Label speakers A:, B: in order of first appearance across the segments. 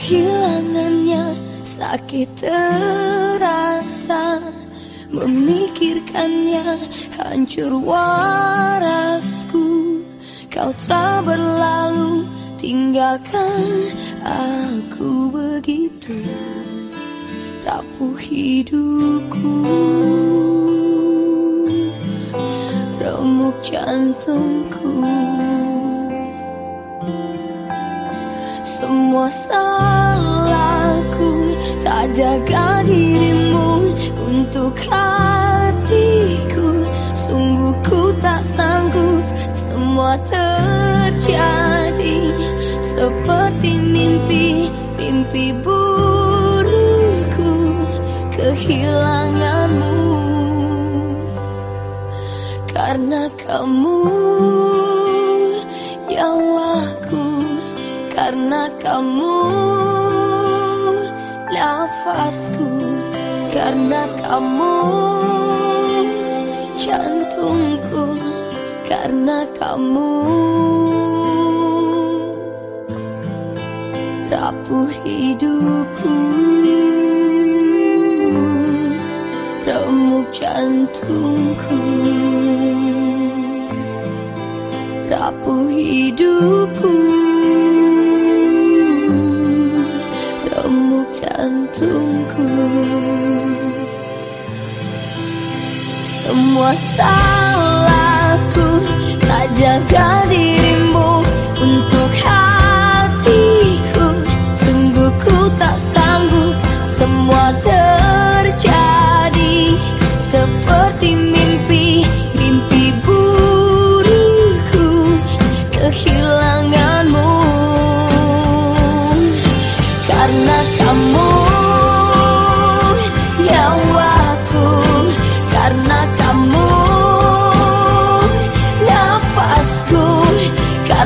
A: Kehilangannya sakit terasa. Memikirkannya hancur warasku. Kau telah berlalu tinggalkan aku begitu. Rapuh hidupku. Remuk jantungku Semua salahku. Tak jaga dirimu Untuk hatiku. Sungguh ku tak sanggup. Semua terjadi Seperti mimpi. Mimpi burukku. Kehilanganmu. Karena kamu Nyawaku karena kamu nafasku karena kamu jantungku karena kamu rapuh hidupku. Remuk jantungku. Rapuh hidupku jantungku. Semua salahku tak jaga dirimu untuk hatiku. Sungguh ku tak sanggup semua terjadi Seperti mimpi, mimpi burukku Kehilanganmu. Karena kamu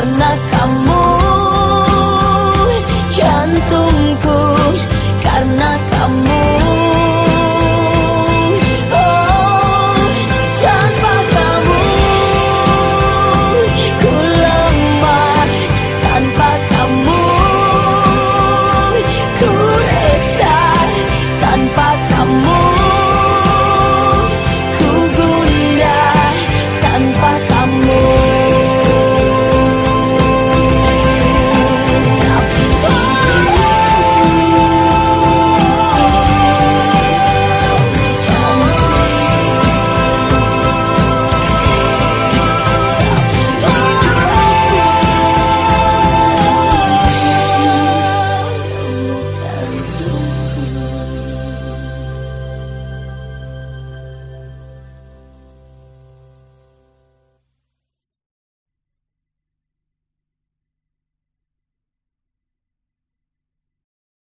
A: karena